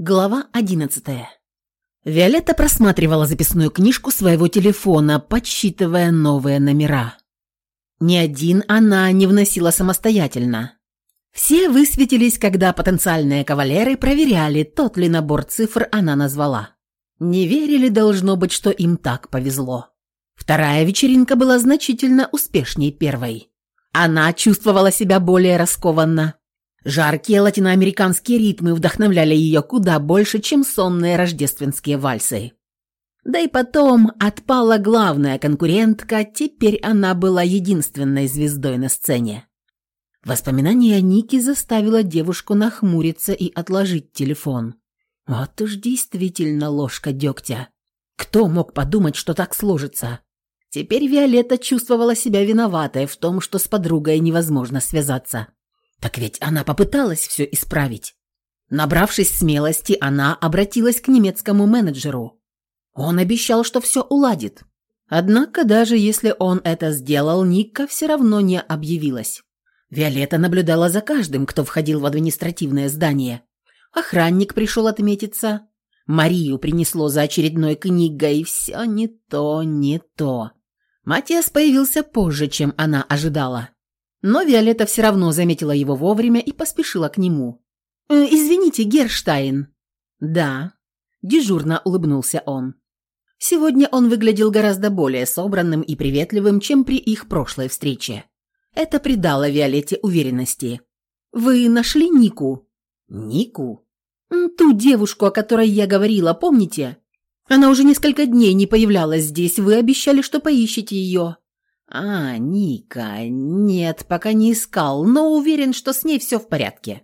Глава одиннадцатая. Виолетта просматривала записную книжку своего телефона, подсчитывая новые номера. Ни один она не вносила самостоятельно. Все высветились, когда потенциальные кавалеры проверяли, тот ли набор цифр она назвала. Не верили, должно быть, что им так повезло. Вторая вечеринка была значительно успешней первой. Она чувствовала себя более раскованно, Жаркие латиноамериканские ритмы вдохновляли ее куда больше, чем сонные рождественские вальсы. Да и потом отпала главная конкурентка, теперь она была единственной звездой на сцене. Воспоминание о Нике заставило девушку нахмуриться и отложить телефон. Вот уж действительно ложка дегтя. Кто мог подумать, что так сложится? Теперь Виолетта чувствовала себя виноватой в том, что с подругой невозможно связаться. Так ведь она попыталась все исправить. Набравшись смелости, она обратилась к немецкому менеджеру. Он обещал, что все уладит. Однако даже если он это сделал, Ника все равно не объявилась. Виолетта наблюдала за каждым, кто входил в административное здание. Охранник пришел отметиться. Марию принесло за очередной книгой. Все не то, не то. Матиас появился позже, чем она ожидала. Но Виолетта все равно заметила его вовремя и поспешила к нему. «Э, «Извините, Герштайн». «Да», – дежурно улыбнулся он. Сегодня он выглядел гораздо более собранным и приветливым, чем при их прошлой встрече. Это придало Виолетте уверенности. «Вы нашли Нику?» «Нику?» «Ту девушку, о которой я говорила, помните? Она уже несколько дней не появлялась здесь, вы обещали, что поищете ее». «А, Ника, нет, пока не искал, но уверен, что с ней все в порядке».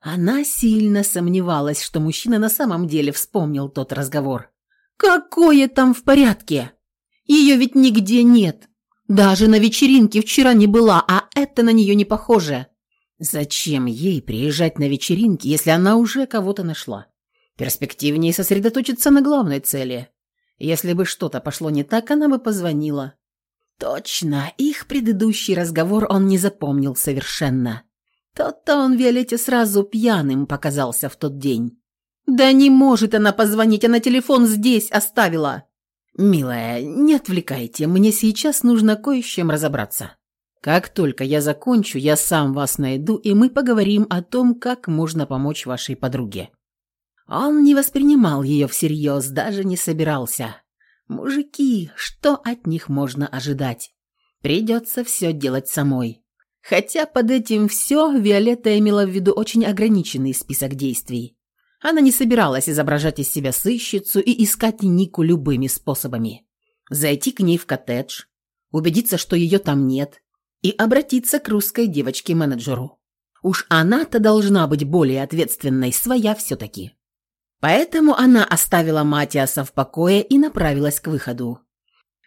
Она сильно сомневалась, что мужчина на самом деле вспомнил тот разговор. «Какое там в порядке? Ее ведь нигде нет. Даже на вечеринке вчера не была, а это на нее не похоже. Зачем ей приезжать на вечеринки, если она уже кого-то нашла? Перспективнее сосредоточиться на главной цели. Если бы что-то пошло не так, она бы позвонила. Точно, их предыдущий разговор он не запомнил совершенно. Тот-то он Виолетте сразу пьяным показался в тот день. «Да не может она позвонить, она телефон здесь оставила!» «Милая, не отвлекайте, мне сейчас нужно кое с чем разобраться. Как только я закончу, я сам вас найду, и мы поговорим о том, как можно помочь вашей подруге». Он не воспринимал ее всерьез, даже не собирался. Мужики, что от них можно ожидать? Придется все делать самой. Хотя под этим все Виолетта имела в виду очень ограниченный список действий. Она не собиралась изображать из себя сыщицу и искать Нику любыми способами. Зайти к ней в коттедж, убедиться, что ее там нет, и обратиться к русской девочке-менеджеру. Уж она-то должна быть более ответственной, своя все-таки. Поэтому она оставила Матиаса в покое и направилась к выходу.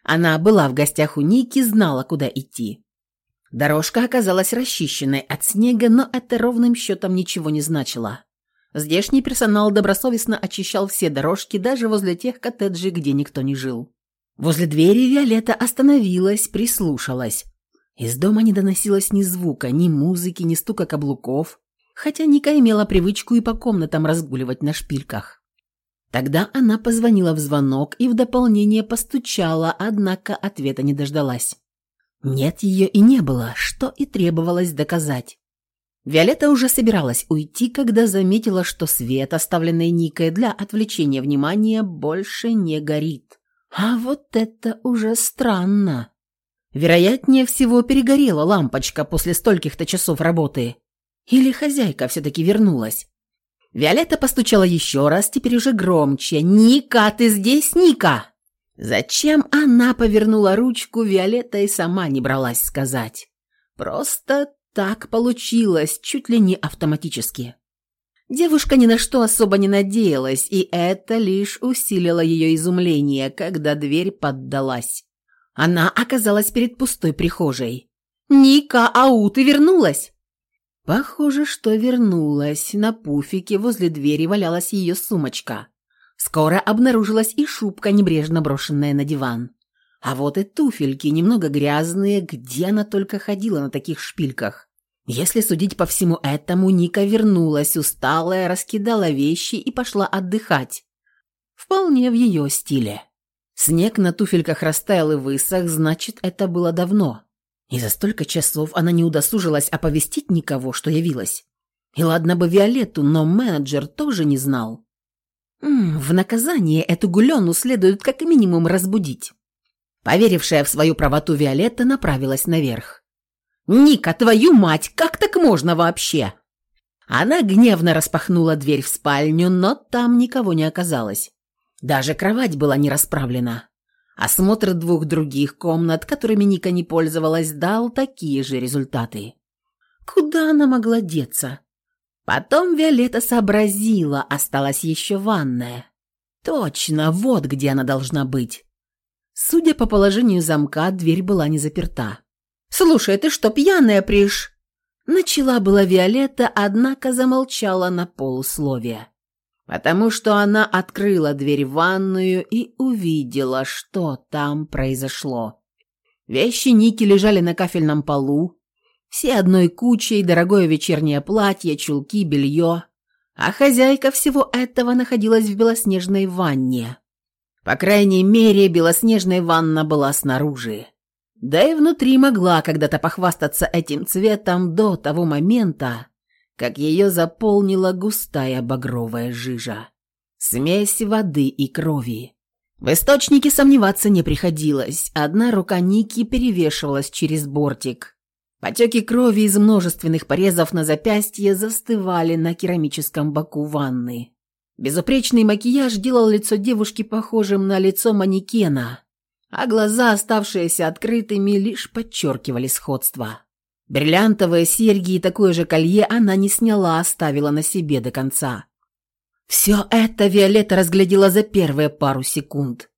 Она была в гостях у Ники, знала, куда идти. Дорожка оказалась расчищенной от снега, но это ровным счетом ничего не значило. Здешний персонал добросовестно очищал все дорожки, даже возле тех коттеджей, где никто не жил. Возле двери Виолетта остановилась, прислушалась. Из дома не доносилось ни звука, ни музыки, ни стука каблуков хотя Ника имела привычку и по комнатам разгуливать на шпильках. Тогда она позвонила в звонок и в дополнение постучала, однако ответа не дождалась. Нет ее и не было, что и требовалось доказать. Виолетта уже собиралась уйти, когда заметила, что свет, оставленный Никой для отвлечения внимания, больше не горит. А вот это уже странно. Вероятнее всего, перегорела лампочка после стольких-то часов работы. Или хозяйка все-таки вернулась? Виолетта постучала еще раз, теперь уже громче. «Ника, ты здесь, Ника?» Зачем она повернула ручку, Виолетта и сама не бралась сказать. Просто так получилось, чуть ли не автоматически. Девушка ни на что особо не надеялась, и это лишь усилило ее изумление, когда дверь поддалась. Она оказалась перед пустой прихожей. «Ника, ау, ты вернулась?» Похоже, что вернулась. На пуфике возле двери валялась ее сумочка. Скоро обнаружилась и шубка, небрежно брошенная на диван. А вот и туфельки, немного грязные, где она только ходила на таких шпильках. Если судить по всему этому, Ника вернулась усталая, раскидала вещи и пошла отдыхать. Вполне в ее стиле. Снег на туфельках растаял и высох, значит, это было давно. И за столько часов она не удосужилась оповестить никого, что явилась. И ладно бы Виолетту, но менеджер тоже не знал. М -м, в наказание эту гулену следует как минимум разбудить. Поверившая в свою правоту Виолетта направилась наверх. «Ника, твою мать, как так можно вообще?» Она гневно распахнула дверь в спальню, но там никого не оказалось. Даже кровать была не расправлена. Осмотр двух других комнат, которыми Ника не пользовалась, дал такие же результаты. Куда она могла деться? Потом Виолетта сообразила, осталась еще ванная. Точно, вот где она должна быть. Судя по положению замка, дверь была не заперта. «Слушай, ты что, пьяная приш?» Начала была Виолетта, однако замолчала на полусловие. Потому что она открыла дверь в ванную и увидела, что там произошло. Вещи Ники лежали на кафельном полу, все одной кучей, дорогое вечернее платье, чулки, белье. А хозяйка всего этого находилась в белоснежной ванне. По крайней мере, белоснежная ванна была снаружи. Да и внутри могла когда-то похвастаться этим цветом до того момента, как ее заполнила густая багровая жижа. Смесь воды и крови. В источнике сомневаться не приходилось. Одна рука Ники перевешивалась через бортик. Потеки крови из множественных порезов на запястье застывали на керамическом боку ванны. Безупречный макияж делал лицо девушки похожим на лицо манекена, а глаза, оставшиеся открытыми, лишь подчеркивали сходство. Бриллиантовые серьги и такое же колье она не сняла, оставила на себе до конца. Все это Виолетта разглядела за первые пару секунд.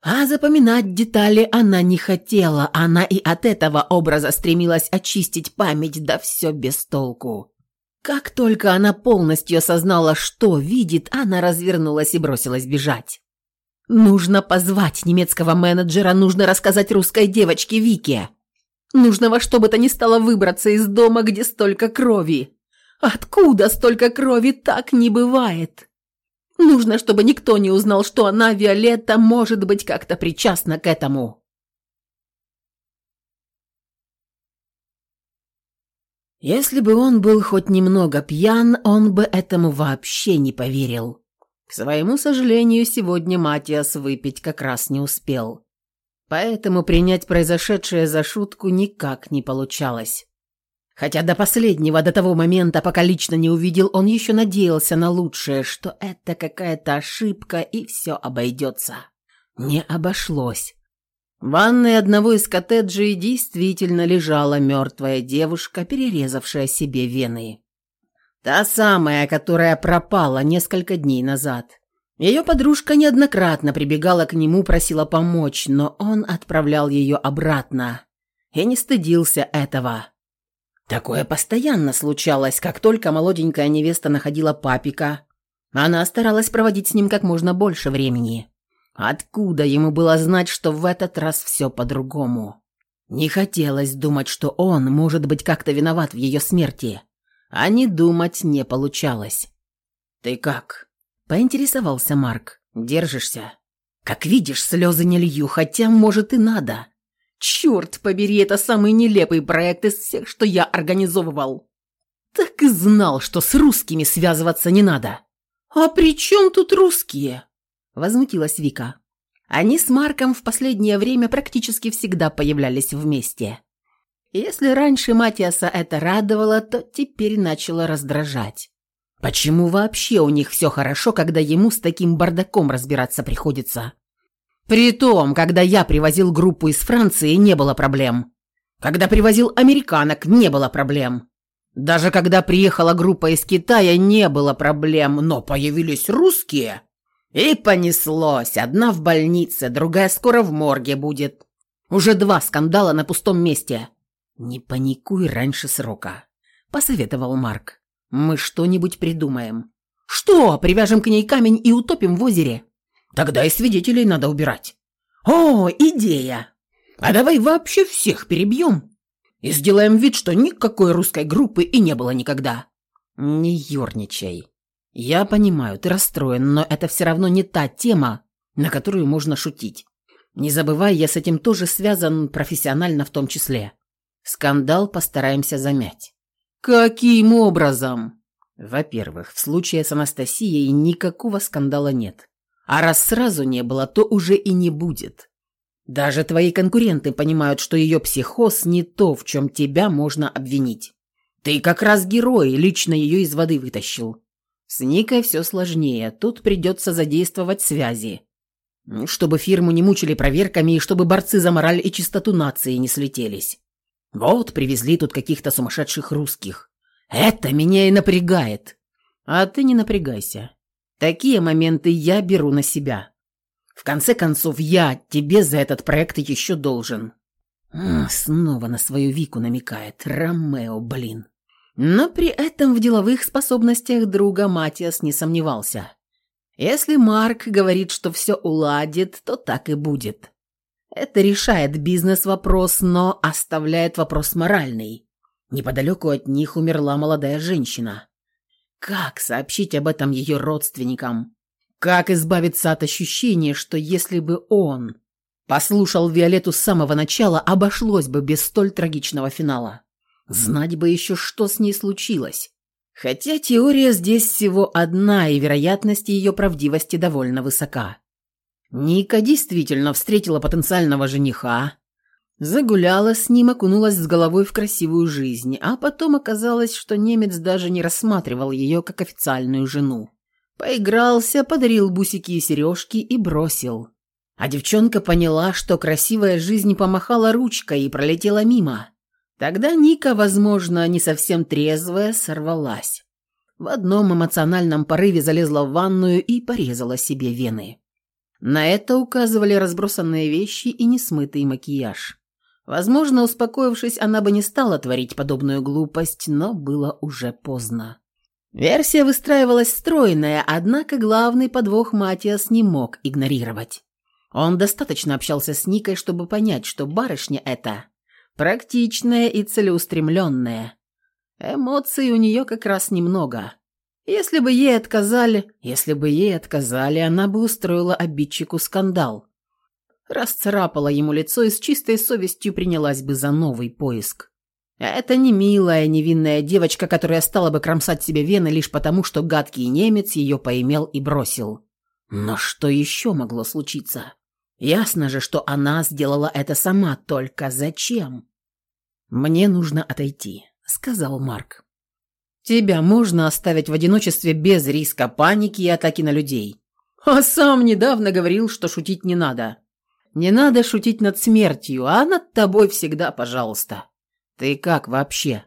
А запоминать детали она не хотела, она и от этого образа стремилась очистить память, да все без толку. Как только она полностью осознала, что видит, она развернулась и бросилась бежать. Нужно позвать немецкого менеджера, нужно рассказать русской девочке Вике. Нужно во что бы то ни стало выбраться из дома, где столько крови. Откуда столько крови, так не бывает. Нужно, чтобы никто не узнал, что она, Виолетта, может быть как-то причастна к этому. Если бы он был хоть немного пьян, он бы этому вообще не поверил. К своему сожалению, сегодня Матиас выпить как раз не успел. Поэтому принять произошедшее за шутку никак не получалось. Хотя до последнего, до того момента, пока лично не увидел, он еще надеялся на лучшее, что это какая-то ошибка и все обойдется. Не обошлось. В ванной одного из коттеджей действительно лежала мертвая девушка, перерезавшая себе вены. Та самая, которая пропала несколько дней назад. Ее подружка неоднократно прибегала к нему, просила помочь, но он отправлял ее обратно и не стыдился этого. Такое постоянно случалось, как только молоденькая невеста находила папика. Она старалась проводить с ним как можно больше времени. Откуда ему было знать, что в этот раз все по-другому? Не хотелось думать, что он может быть как-то виноват в ее смерти а не думать не получалось. «Ты как?» – поинтересовался Марк. «Держишься?» «Как видишь, слезы не лью, хотя, может, и надо. Черт побери, это самый нелепый проект из всех, что я организовывал. Так и знал, что с русскими связываться не надо». «А при чем тут русские?» – возмутилась Вика. Они с Марком в последнее время практически всегда появлялись вместе. Если раньше Матиаса это радовало, то теперь начало раздражать. Почему вообще у них все хорошо, когда ему с таким бардаком разбираться приходится? При том, когда я привозил группу из Франции, не было проблем. Когда привозил американок, не было проблем. Даже когда приехала группа из Китая, не было проблем, но появились русские. И понеслось. Одна в больнице, другая скоро в морге будет. Уже два скандала на пустом месте. «Не паникуй раньше срока», — посоветовал Марк. «Мы что-нибудь придумаем». «Что? Привяжем к ней камень и утопим в озере?» «Тогда и свидетелей надо убирать». «О, идея! А давай вообще всех перебьем. и сделаем вид, что никакой русской группы и не было никогда». «Не ерничай. Я понимаю, ты расстроен, но это все равно не та тема, на которую можно шутить. Не забывай, я с этим тоже связан профессионально в том числе. Скандал постараемся замять». «Каким образом?» «Во-первых, в случае с Анастасией никакого скандала нет. А раз сразу не было, то уже и не будет. Даже твои конкуренты понимают, что ее психоз не то, в чем тебя можно обвинить. Ты как раз герой, лично ее из воды вытащил. С Никой все сложнее, тут придется задействовать связи. Чтобы фирму не мучили проверками и чтобы борцы за мораль и чистоту нации не слетелись. Вот привезли тут каких-то сумасшедших русских. Это меня и напрягает. А ты не напрягайся. Такие моменты я беру на себя. В конце концов, я тебе за этот проект еще должен. снова на свою Вику намекает. Ромео, блин. Но при этом в деловых способностях друга Матиас не сомневался. Если Марк говорит, что все уладит, то так и будет. Это решает бизнес-вопрос, но оставляет вопрос моральный. Неподалеку от них умерла молодая женщина. Как сообщить об этом ее родственникам? Как избавиться от ощущения, что если бы он послушал Виолетту с самого начала, обошлось бы без столь трагичного финала? Знать бы еще, что с ней случилось. Хотя теория здесь всего одна, и вероятность ее правдивости довольно высока. Ника действительно встретила потенциального жениха, загуляла с ним, окунулась с головой в красивую жизнь, а потом оказалось, что немец даже не рассматривал ее как официальную жену. Поигрался, подарил бусики и сережки и бросил. А девчонка поняла, что красивая жизнь помахала ручкой и пролетела мимо. Тогда Ника, возможно, не совсем трезвая, сорвалась. В одном эмоциональном порыве залезла в ванную и порезала себе вены. На это указывали разбросанные вещи и несмытый макияж. Возможно, успокоившись, она бы не стала творить подобную глупость, но было уже поздно. Версия выстраивалась стройная, однако главный подвох Матиас не мог игнорировать. Он достаточно общался с Никой, чтобы понять, что барышня эта практичная и целеустремленная. Эмоций у нее как раз немного. Если бы ей отказали, если бы ей отказали, она бы устроила обидчику скандал. Расцарапала ему лицо и с чистой совестью принялась бы за новый поиск. Это не милая, невинная девочка, которая стала бы кромсать себе вены лишь потому, что гадкий немец ее поимел и бросил. Но что еще могло случиться? Ясно же, что она сделала это сама, только зачем? «Мне нужно отойти», — сказал Марк. «Тебя можно оставить в одиночестве без риска паники и атаки на людей. А сам недавно говорил, что шутить не надо. Не надо шутить над смертью, а над тобой всегда пожалуйста». «Ты как вообще?»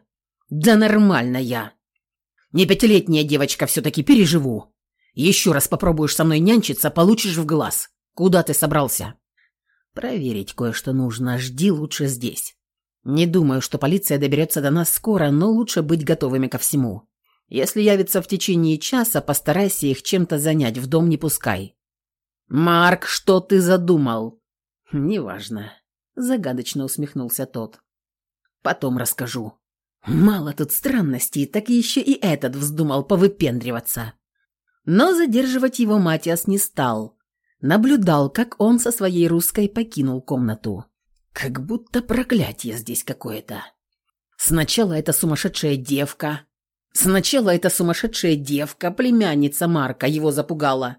«Да нормально я. Не пятилетняя девочка все-таки переживу. Еще раз попробуешь со мной нянчиться, получишь в глаз. Куда ты собрался?» «Проверить кое-что нужно. Жди лучше здесь. Не думаю, что полиция доберется до нас скоро, но лучше быть готовыми ко всему. Если явится в течение часа, постарайся их чем-то занять, в дом не пускай». «Марк, что ты задумал?» «Неважно», — загадочно усмехнулся тот. Потом расскажу. Мало тут странностей, так еще и этот вздумал повыпендриваться. Но задерживать его Матиас не стал. Наблюдал, как он со своей русской покинул комнату. Как будто проклятие здесь какое-то. Сначала эта сумасшедшая девка. Сначала эта сумасшедшая девка, племянница Марка, его запугала.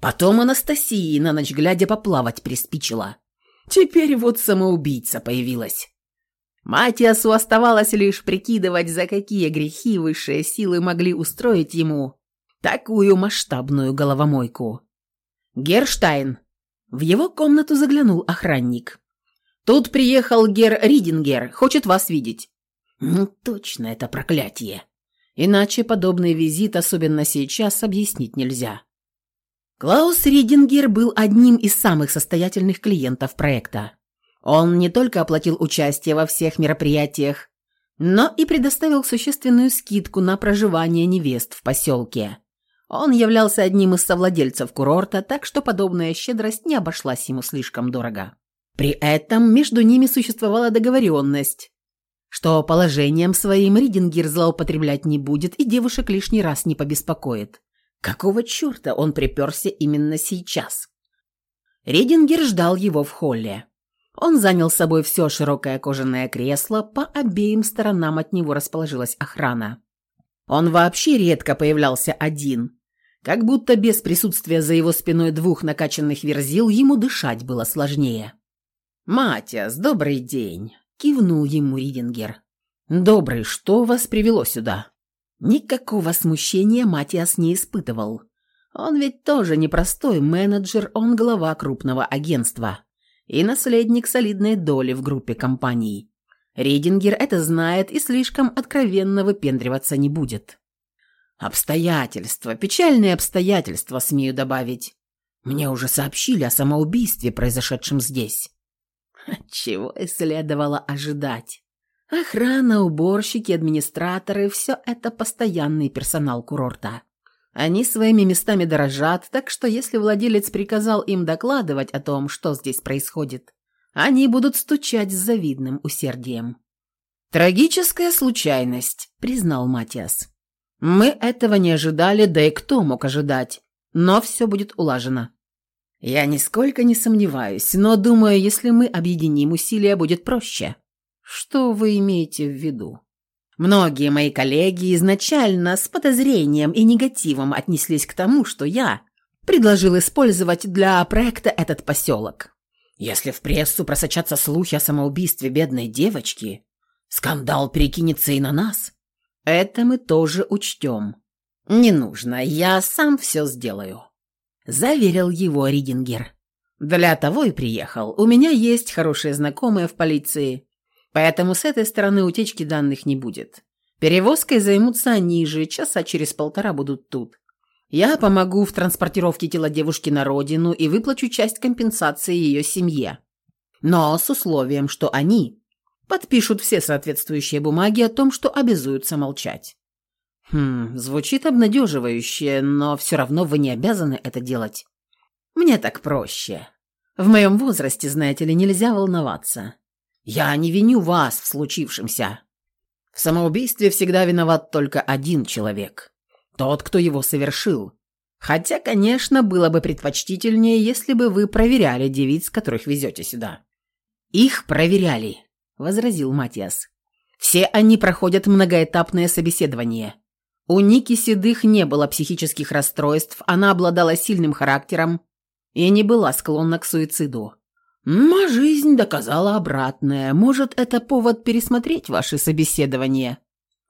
Потом Анастасии на ночь глядя поплавать приспичила. Теперь вот самоубийца появилась. Матиасу оставалось лишь прикидывать, за какие грехи высшие силы могли устроить ему такую масштабную головомойку. «Герштайн!» В его комнату заглянул охранник. «Тут приехал Гер Ридингер, хочет вас видеть». «Ну, точно это проклятие. Иначе подобный визит, особенно сейчас, объяснить нельзя». Клаус Ридингер был одним из самых состоятельных клиентов проекта. Он не только оплатил участие во всех мероприятиях, но и предоставил существенную скидку на проживание невест в поселке. Он являлся одним из совладельцев курорта, так что подобная щедрость не обошлась ему слишком дорого. При этом между ними существовала договоренность, что положением своим Ридингер злоупотреблять не будет и девушек лишний раз не побеспокоит. Какого черта он приперся именно сейчас? Ридингер ждал его в холле. Он занял с собой все широкое кожаное кресло, по обеим сторонам от него расположилась охрана. Он вообще редко появлялся один, как будто без присутствия за его спиной двух накачанных верзил ему дышать было сложнее. «Матиас, добрый день!» – кивнул ему Ридингер. «Добрый, что вас привело сюда?» Никакого смущения Матиас не испытывал. Он ведь тоже непростой менеджер, он глава крупного агентства и наследник солидной доли в группе компаний. Ридингер это знает и слишком откровенно выпендриваться не будет. Обстоятельства, печальные обстоятельства, смею добавить. Мне уже сообщили о самоубийстве, произошедшем здесь. Чего и следовало ожидать. Охрана, уборщики, администраторы – все это постоянный персонал курорта. Они своими местами дорожат, так что если владелец приказал им докладывать о том, что здесь происходит, они будут стучать с завидным усердием. «Трагическая случайность», – признал Матиас. «Мы этого не ожидали, да и кто мог ожидать? Но все будет улажено». «Я нисколько не сомневаюсь, но думаю, если мы объединим усилия, будет проще». «Что вы имеете в виду?» Многие мои коллеги изначально с подозрением и негативом отнеслись к тому, что я предложил использовать для проекта этот поселок. Если в прессу просочатся слухи о самоубийстве бедной девочки, скандал перекинется и на нас. Это мы тоже учтем. Не нужно, я сам все сделаю. Заверил его Ридингер. Для того и приехал. У меня есть хорошие знакомые в полиции. Поэтому с этой стороны утечки данных не будет. Перевозкой займутся они же, часа через полтора будут тут. Я помогу в транспортировке тела девушки на родину и выплачу часть компенсации ее семье. Но с условием, что они подпишут все соответствующие бумаги о том, что обязуются молчать. Хм, звучит обнадеживающе, но все равно вы не обязаны это делать. Мне так проще. В моем возрасте, знаете ли, нельзя волноваться. Я не виню вас в случившемся. В самоубийстве всегда виноват только один человек. Тот, кто его совершил. Хотя, конечно, было бы предпочтительнее, если бы вы проверяли девиц, которых везете сюда. Их проверяли, возразил Матиас. Все они проходят многоэтапное собеседование. У Ники Седых не было психических расстройств, она обладала сильным характером и не была склонна к суициду. Но жизнь доказала обратное. Может, это повод пересмотреть ваши собеседования,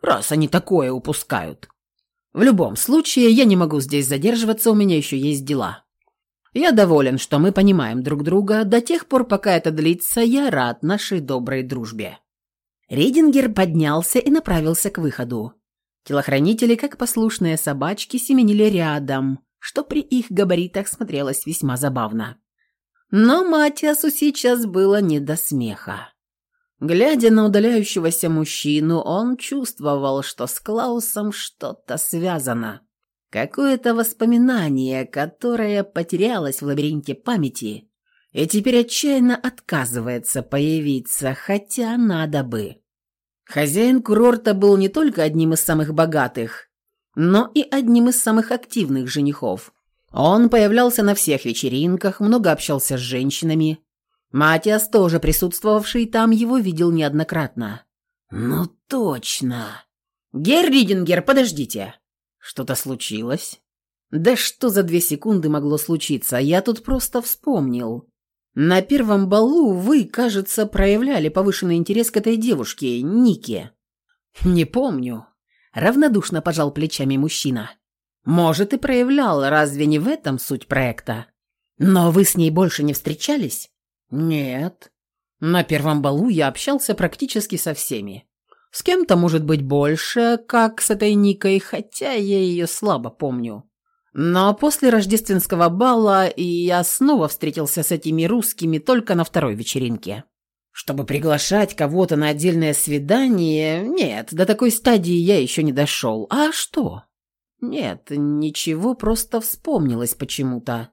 раз они такое упускают. В любом случае, я не могу здесь задерживаться, у меня еще есть дела. Я доволен, что мы понимаем друг друга. До тех пор, пока это длится, я рад нашей доброй дружбе». Рейдингер поднялся и направился к выходу. Телохранители, как послушные собачки, семенили рядом, что при их габаритах смотрелось весьма забавно. Но Матиасу сейчас было не до смеха. Глядя на удаляющегося мужчину, он чувствовал, что с Клаусом что-то связано. Какое-то воспоминание, которое потерялось в лабиринте памяти и теперь отчаянно отказывается появиться, хотя надо бы. Хозяин курорта был не только одним из самых богатых, но и одним из самых активных женихов. Он появлялся на всех вечеринках, много общался с женщинами. Матиас, тоже присутствовавший там, его видел неоднократно. «Ну точно!» «Герр Ридингер, подождите!» «Что-то случилось?» «Да что за две секунды могло случиться? Я тут просто вспомнил. На первом балу вы, кажется, проявляли повышенный интерес к этой девушке, Нике». «Не помню», — равнодушно пожал плечами мужчина. Может, и проявлял, разве не в этом суть проекта? Но вы с ней больше не встречались? Нет. На первом балу я общался практически со всеми. С кем-то, может быть, больше, как с этой Никой, хотя я ее слабо помню. Но после рождественского бала я снова встретился с этими русскими только на второй вечеринке. Чтобы приглашать кого-то на отдельное свидание, нет, до такой стадии я еще не дошел. А что? «Нет, ничего, просто вспомнилось почему-то.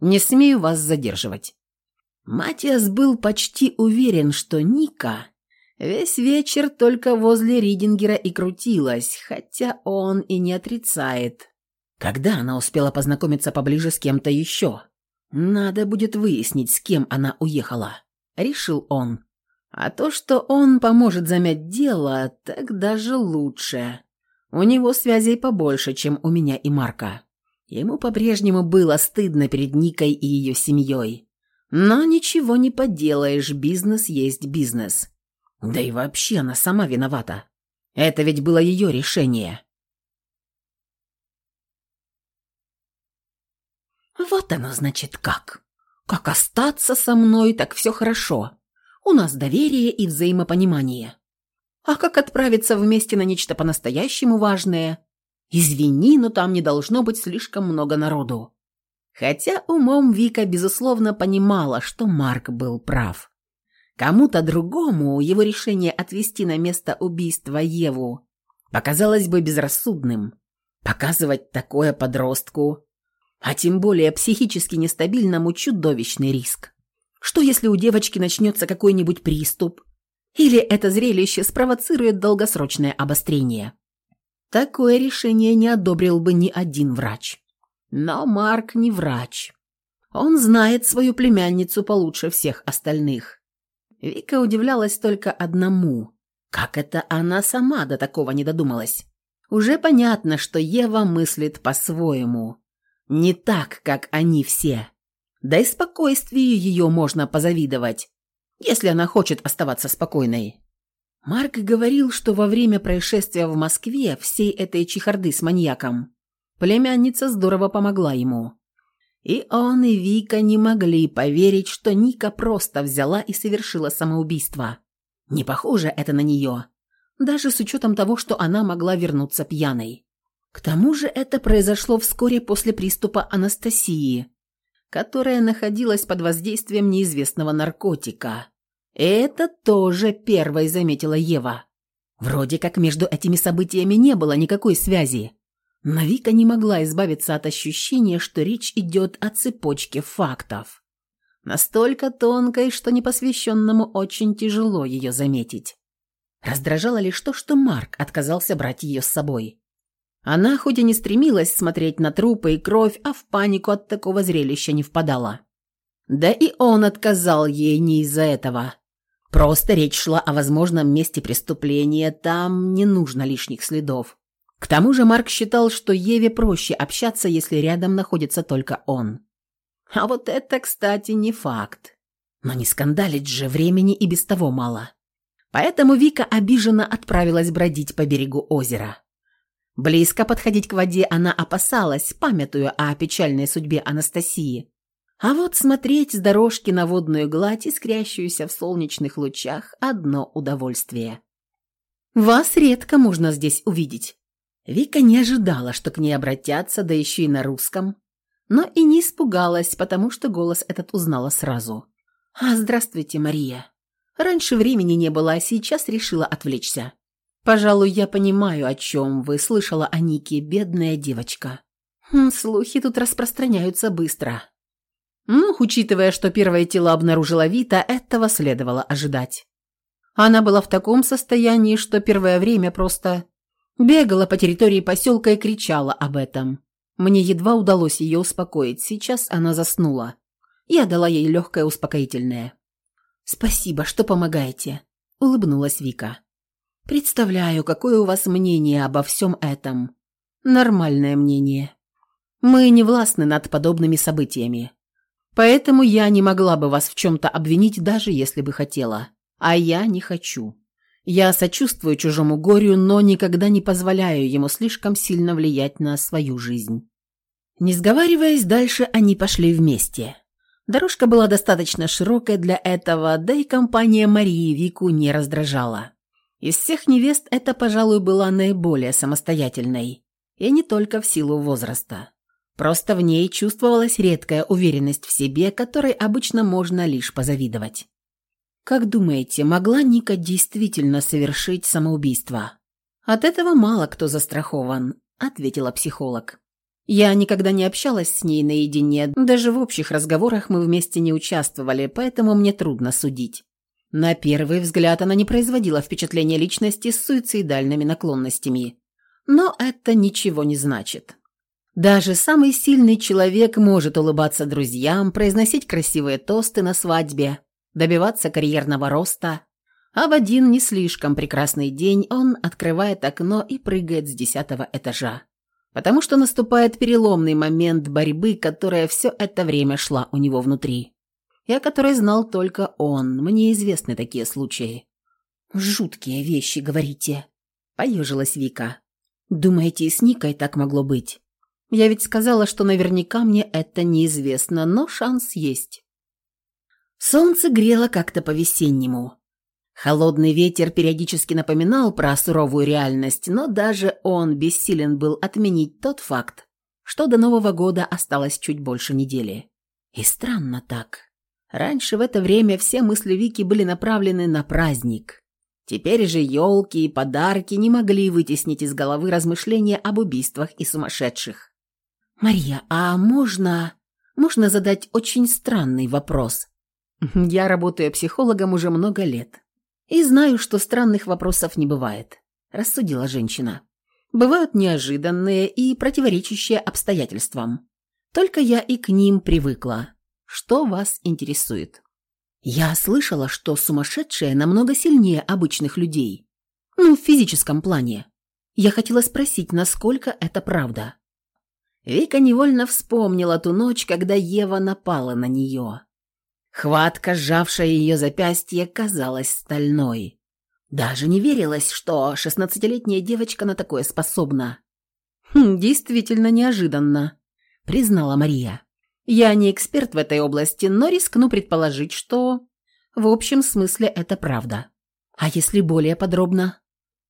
Не смею вас задерживать». Матиас был почти уверен, что Ника Весь вечер только возле Ридингера и крутилась, хотя он и не отрицает. Когда она успела познакомиться поближе с кем-то еще? Надо будет выяснить, с кем она уехала, решил он. А то, что он поможет замять дело, так даже лучше. У него связей побольше, чем у меня и Марка. Ему по-прежнему было стыдно перед Никой и ее семьей. Но ничего не поделаешь, бизнес есть бизнес. Да и вообще она сама виновата. Это ведь было ее решение. Вот оно, значит, как. Как остаться со мной, так все хорошо. У нас доверие и взаимопонимание. А как отправиться вместе на нечто по-настоящему важное? Извини, но там не должно быть слишком много народу. Хотя умом Вика, безусловно, понимала, что Марк был прав. Кому-то другому его решение отвезти на место убийства Еву показалось бы безрассудным. Показывать такое подростку, а тем более психически нестабильному, чудовищный риск. Что если у девочки начнется какой-нибудь приступ? Или это зрелище спровоцирует долгосрочное обострение? Такое решение не одобрил бы ни один врач. Но Марк не врач. Он знает свою племянницу получше всех остальных. Вика удивлялась только одному. Как это она сама до такого не додумалась? Уже понятно, что Ева мыслит по-своему. Не так, как они все. Да и спокойствию ее можно позавидовать, если она хочет оставаться спокойной. Марк говорил, что во время происшествия в Москве всей этой чехарды с маньяком племянница здорово помогла ему. И он, и Вика не могли поверить, что Ника просто взяла и совершила самоубийство. Не похоже это на нее, даже с учетом того, что она могла вернуться пьяной. К тому же это произошло вскоре после приступа Анастасии, которая находилась под воздействием неизвестного наркотика. Это тоже первой заметила Ева. Вроде как между этими событиями не было никакой связи. Но Вика не могла избавиться от ощущения, что речь идет о цепочке фактов. Настолько тонкой, что непосвященному очень тяжело ее заметить. Раздражало лишь то, что Марк отказался брать ее с собой. Она хоть и не стремилась смотреть на трупы и кровь, а в панику от такого зрелища не впадала. Да и он отказал ей не из-за этого. Просто речь шла о возможном месте преступления, там не нужно лишних следов. К тому же Марк считал, что Еве проще общаться, если рядом находится только он. А вот это, кстати, не факт. Но не скандалить же времени и без того мало. Поэтому Вика обиженно отправилась бродить по берегу озера. Близко подходить к воде она опасалась, памятуя о печальной судьбе Анастасии. А вот смотреть с дорожки на водную гладь, искрящуюся в солнечных лучах, одно удовольствие. «Вас редко можно здесь увидеть», Вика не ожидала, что к ней обратятся, да еще и на русском, но и не испугалась, потому что голос этот узнала сразу. «А, здравствуйте, Мария. Раньше времени не было, а сейчас решила отвлечься. Пожалуй, я понимаю, о чем вы слышала о Нике, бедная девочка. Хм, слухи тут распространяются быстро. Ну, учитывая, что первое тело обнаружила Вита, этого следовало ожидать. Она была в таком состоянии, что первое время просто Бегала по территории поселка и кричала об этом. Мне едва удалось ее успокоить, сейчас она заснула. Я дала ей легкое успокоительное. «Спасибо, что помогаете», — улыбнулась Вика. «Представляю, какое у вас мнение обо всем этом. Нормальное мнение. Мы не властны над подобными событиями. Поэтому я не могла бы вас в чем-то обвинить, даже если бы хотела. А я не хочу». Я сочувствую чужому горю, но никогда не позволяю ему слишком сильно влиять на свою жизнь. Не сговариваясь, дальше они пошли вместе. Дорожка была достаточно широкая для этого, да и компания Марии Вику не раздражала. Из всех невест это, пожалуй, была наиболее самостоятельной. И не только в силу возраста. Просто в ней чувствовалась редкая уверенность в себе, которой обычно можно лишь позавидовать. Как думаете, могла Ника действительно совершить самоубийство? От этого мало кто застрахован, ответила психолог. Я никогда не общалась с ней наедине, даже в общих разговорах мы вместе не участвовали, поэтому мне трудно судить. На первый взгляд она не производила впечатления личности с суицидальными наклонностями. Но это ничего не значит. Даже самый сильный человек может улыбаться друзьям, произносить красивые тосты на свадьбе, добиваться карьерного роста, а в один не слишком прекрасный день он открывает окно и прыгает с десятого этажа. Потому что наступает переломный момент борьбы, которая все это время шла у него внутри и о которой знал только он. Мне известны такие случаи». «Жуткие вещи, говорите», — поежилась Вика. «Думаете, с Никой так могло быть? Я ведь сказала, что наверняка мне это неизвестно, но шанс есть». Солнце грело как-то по-весеннему. Холодный ветер периодически напоминал про суровую реальность, но даже он бессилен был отменить тот факт, что до Нового года осталось чуть больше недели. И странно так. Раньше в это время все мысли Вики были направлены на праздник. Теперь же елки и подарки не могли вытеснить из головы размышления об убийствах и сумасшедших. «Мария, а можно... можно задать очень странный вопрос?» «Я работаю психологом уже много лет и знаю, что странных вопросов не бывает», – рассудила женщина. «Бывают неожиданные и противоречащие обстоятельствам. Только я и к ним привыкла. Что вас интересует? Я слышала, что сумасшедшие намного сильнее обычных людей. Ну, в физическом плане. Я хотела спросить, насколько это правда. Вика невольно вспомнила ту ночь, когда Ева напала на нее. Хватка, сжавшая ее запястье, казалась стальной. Даже не верилось, что шестнадцатилетняя девочка на такое способна. «Хм, «Действительно неожиданно», — признала Мария. Я не эксперт в этой области, но рискну предположить, что в общем смысле это правда. А если более подробно?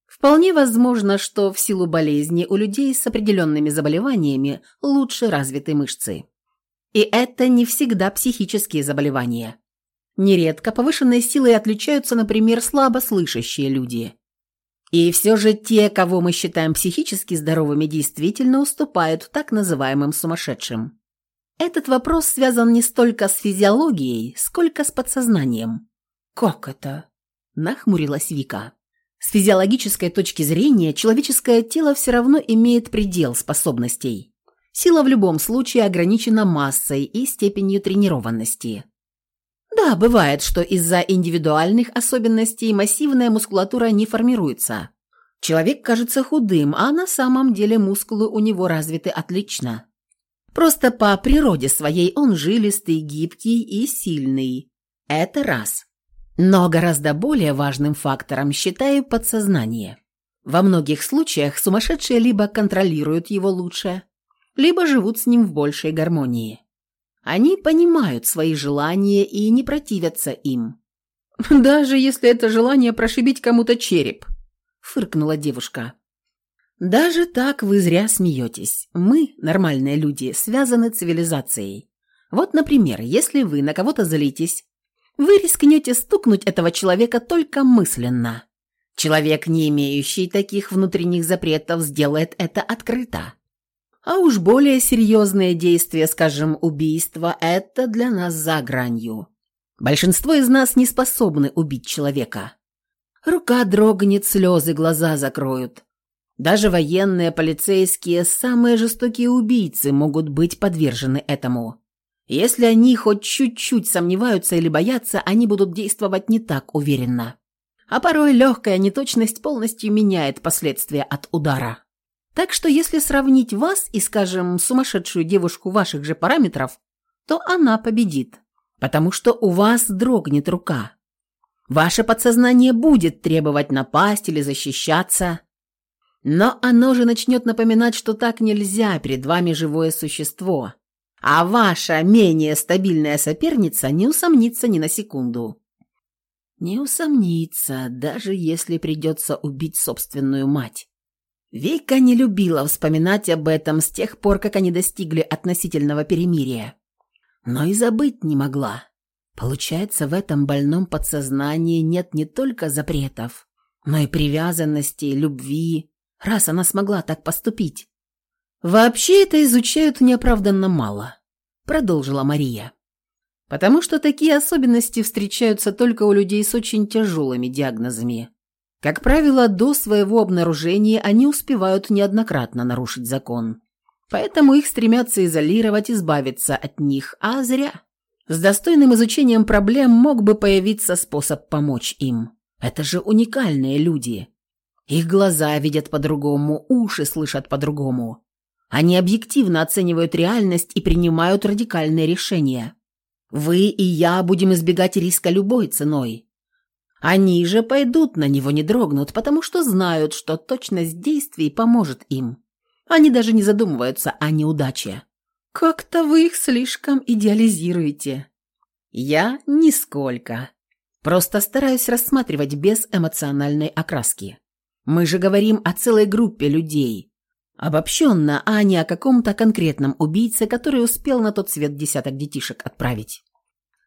Вполне возможно, что в силу болезни у людей с определенными заболеваниями лучше развиты мышцы. И это не всегда психические заболевания. Нередко повышенной силой отличаются, например, слабослышащие люди. И все же те, кого мы считаем психически здоровыми, действительно уступают так называемым сумасшедшим. Этот вопрос связан не столько с физиологией, сколько с подсознанием. «Как это?» – нахмурилась Вика. С физиологической точки зрения человеческое тело все равно имеет предел способностей. Сила в любом случае ограничена массой и степенью тренированности. Да, бывает, что из-за индивидуальных особенностей массивная мускулатура не формируется. Человек кажется худым, а на самом деле мускулы у него развиты отлично. Просто по природе своей он жилистый, гибкий и сильный. Это раз. Но гораздо более важным фактором считаю подсознание. Во многих случаях сумасшедшие либо контролируют его лучше, либо живут с ним в большей гармонии. Они понимают свои желания и не противятся им. «Даже если это желание прошибить кому-то череп», – фыркнула девушка. Даже так вы зря смеетесь. Мы, нормальные люди, связаны цивилизацией. Вот, например, если вы на кого-то залитесь, вы рискнете стукнуть этого человека только мысленно. Человек, не имеющий таких внутренних запретов, сделает это открыто. А уж более серьезные действия, скажем, убийство, это для нас за гранью. Большинство из нас не способны убить человека. Рука дрогнет, слезы глаза закроют. Даже военные, полицейские, самые жестокие убийцы могут быть подвержены этому. Если они хоть чуть-чуть сомневаются или боятся, они будут действовать не так уверенно. А порой легкая неточность полностью меняет последствия от удара. Так что если сравнить вас и, скажем, сумасшедшую девушку ваших же параметров, то она победит, потому что у вас дрогнет рука. Ваше подсознание будет требовать напасть или защищаться, но оно же начнет напоминать, что так нельзя, перед вами живое существо. А ваша менее стабильная соперница не усомнится ни на секунду. Не усомнится, даже если придется убить собственную мать. Вика не любила вспоминать об этом с тех пор, как они достигли относительного перемирия. Но и забыть не могла. Получается, в этом больном подсознании нет не только запретов, но и привязанности, любви, раз она смогла так поступить. «Вообще это изучают неоправданно мало», – продолжила Мария. Потому что такие особенности встречаются только у людей с очень тяжелыми диагнозами. Как правило, до своего обнаружения они успевают неоднократно нарушить закон. Поэтому их стремятся изолировать, избавиться от них, а зря. С достойным изучением проблем мог бы появиться способ помочь им. Это же уникальные люди. Их глаза видят по-другому, уши слышат по-другому. Они объективно оценивают реальность и принимают радикальные решения. Вы и я будем избегать риска любой ценой. Они же пойдут на него, не дрогнут, потому что знают, что точность действий поможет им. Они даже не задумываются о неудаче. Как-то вы их слишком идеализируете. Я нисколько. Просто стараюсь рассматривать без эмоциональной окраски. Мы же говорим о целой группе людей. Обобщенно, а не о каком-то конкретном убийце, который успел на тот свет десяток детишек отправить.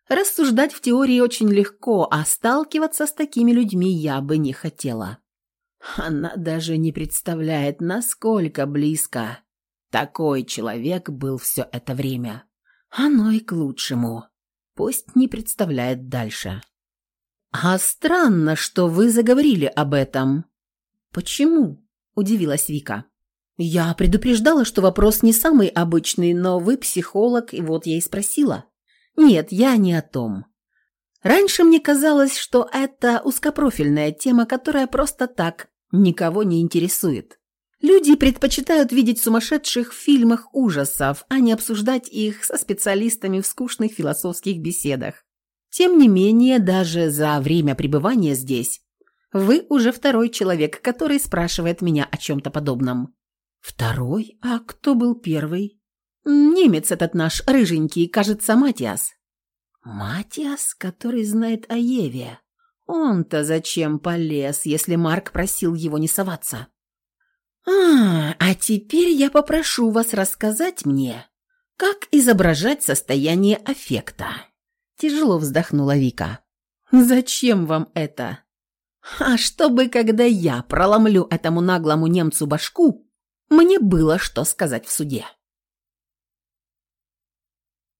Рассуждать в теории очень легко, а сталкиваться с такими людьми я бы не хотела. Она даже не представляет, насколько близко такой человек был все это время. Оно и к лучшему. Пусть не представляет дальше. «А странно, что вы заговорили об этом», «Почему?» – удивилась Вика. «Я предупреждала, что вопрос не самый обычный, но вы психолог, и вот я и спросила». «Нет, я не о том. Раньше мне казалось, что это узкопрофильная тема, которая просто так никого не интересует. Люди предпочитают видеть сумасшедших в фильмах ужасов, а не обсуждать их со специалистами в скучных философских беседах. Тем не менее, даже за время пребывания здесь вы уже второй человек, который спрашивает меня о чем-то подобном». «Второй? А кто был первый?» «Немец этот наш, рыженький, кажется, Матиас». «Матиас, который знает о Еве. Он-то зачем полез, если Марк просил его не соваться?» «А, а теперь я попрошу вас рассказать мне, как изображать состояние аффекта». Тяжело вздохнула Вика. «Зачем вам это?» А чтобы, когда я проломлю этому наглому немцу башку, мне было что сказать в суде.